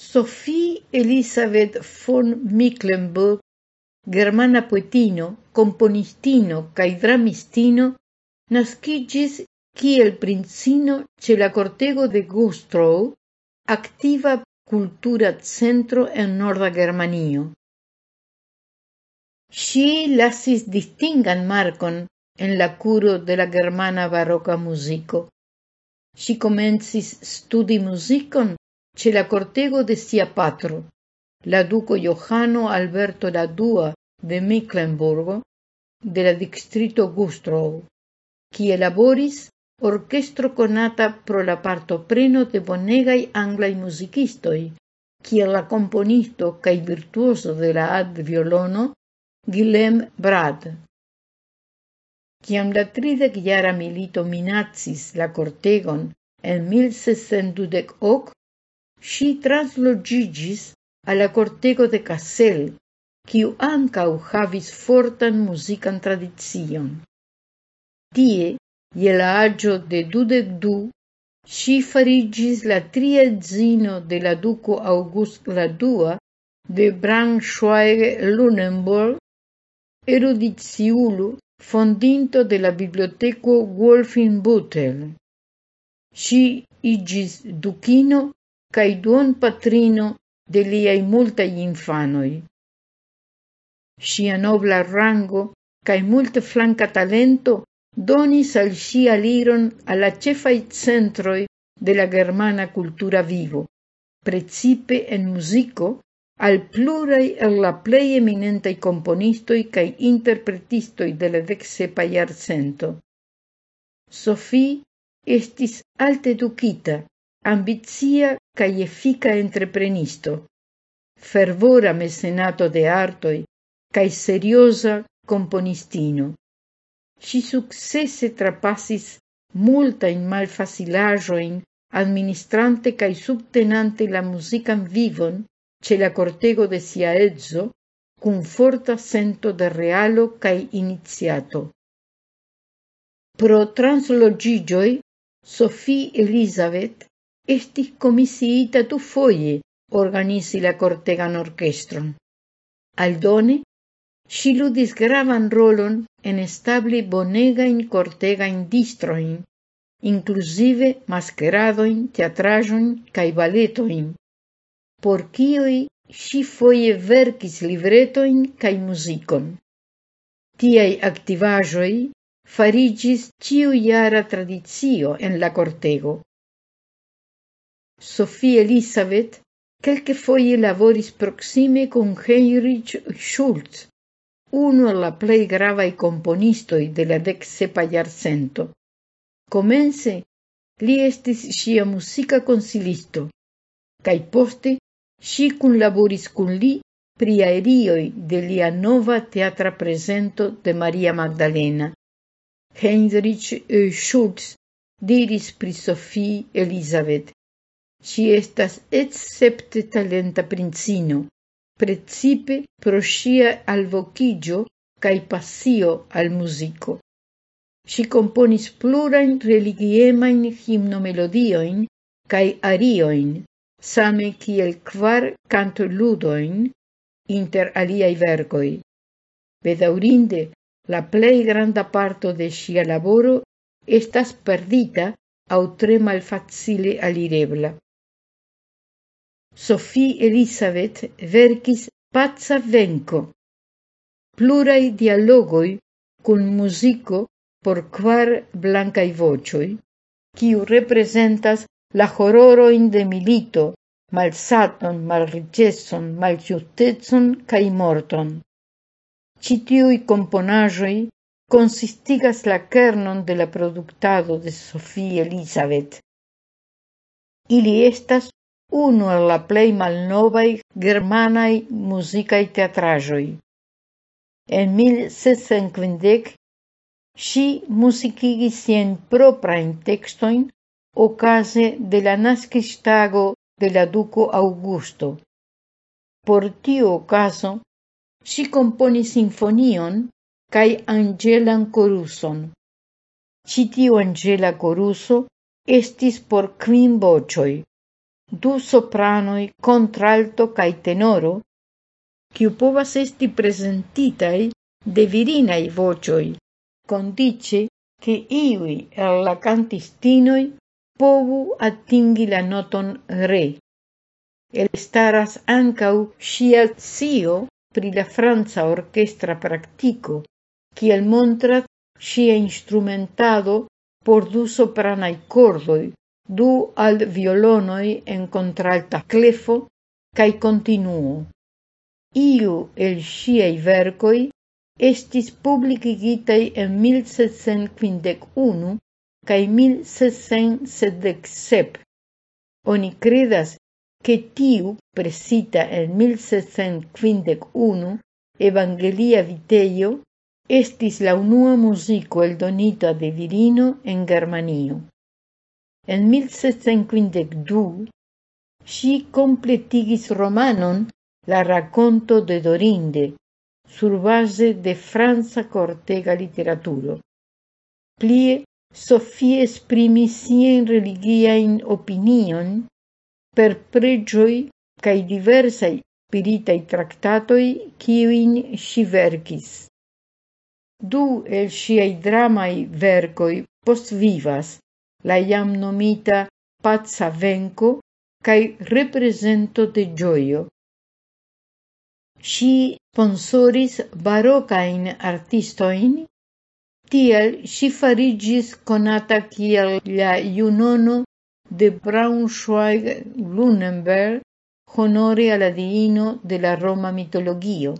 Sophie Elisabeth von Mecklenburg, germana poetino, componistino cae dramistino, nascigis kiel princino ce la de Gustrow, activa cultura centro en Norda Germanio. Si lasis distingan marcon en la curo de la germana barroca musico. Si comencis studi musicon ce la cortego de sia patro, la duco Johano Alberto la Dua de Mecklenburgo, de la distrito Gustrow, qui elaboris orchestro conata pro la partopreno de bonegaj anglaj muzikistoj, qui la componisto cae virtuoso de la ad-violono Guillem Brad. Ciam la tridekjara milito minazis la cortegon en 1628, si translogigis alla cortego de Cassel, quiu ancau havis fortan musican tradizion. Tie, je la de dudec du, si farigis la tria zino de la duko August la dua de Braunschweig-Lunenburg, erudiziulu fondinto de la biblioteco Wolfenbüttel. Si igis dukino cae duon patrino de liaj multai infanoi. Sia nobla rango cae multe flanka talento donis al ŝi aliron al cefai centroi de la germana cultura vivo, precipe en musico al plurai el la plei eminentai componistoi cae interpretistoi de la deksepa iarcento. Sophie estis alte ducita ambizia cae efika entreprenisto, fervora mecenato de artoi cae seriosa componistino. Si successe trapassis multa in malfacilajoin administrante cae subtenante la musican vivon ce la cortego de sia ezzo cun forta sento de realo cae iniziato. Pro translogigioi, Sophie Elizabeth estis comisiita tu foie organizi la cortegan orchestron. Aldone, si ludis gravan rolon en establi bonegain cortegain distroin, inclusive mascheradoin, teatrajoin cae balletoin. por cioi si foie vercis libretoin cae musicon. Tiai activajoi farigis ciu iara tradizio en la cortego, Sophie Elisabeth, quelque foie laboris proxime con Heinrich Schultz, uno la plei gravae componistoi de la deksepa iarcento. Comense, li estis sia musica consilisto, cae poste si cun laboris cun li pri aerioi de lia nova teatra presento de Maria Magdalena. Heinrich Schultz diris pri Sophie Elisabeth, si estas escepte talenta princino, precipe pro sia alvocigio cae passio al musico. Si componis plurain religiemain himnomelodioin cae arioin, same kiel canto ludoin inter aliai vergoi. Bedaurinde, la plei granda parto de sia laboro estas perdita au tre malfacile alirebla. Sophie Elizabeth verkis paca venko. Pluraj dialogoj kun muziko por kvar blankaj voĉoj, kiu reprezentas la hororojn de milito, malsaton, malriĉecon, malĝustecon kaj morton. Ĉi consistigas la kernon de la productado de Sophie Elizabeth. Ili estas unu el la plei malnovai germanai musicai teatrajoi. En 1650 si muzikigis sien proprain textoin ocase de la nascistago de la duco Augusto. Por tio ocaso, si componi sinfonion cae angelan coruson. Ĉi angela coruso estis por kvin bocioi du sopranoi, contralto cae tenoro, quiu povas esti presentitai de virinai vocioi, condice che iui el la cantistinoi povu atingi la noton re. El staras ancau sia zio pri la franza orchestra practico, kiel montrat sia instrumentado por du sopranai cordoi, du al violonoi en contralta clefo cae continuo. Iu el ŝiaj vercoi estis publicigitei en 1751 cae 1777. Oni credas che tiu, presita en 1751, Evangelia Viteio, estis la unua musico el donita de virino en Germanio. En 1752, si completigis romanon La racconto de Dorinde surbaze de Franza Cortega literaturo. Plie Sofie esprimis sien religiajn opinion per pregioi cae diversai spiritai tractatoi kiujn si verkis. Du el ŝiaj dramaj post vivas, la iam nomita pazza venco cae represento de gioio. Si sponsoris barocain artistoin, tiel si farigis conata kiel la iunono de Braunschweig-Lunenberg honore alla diino de la Roma mitologio.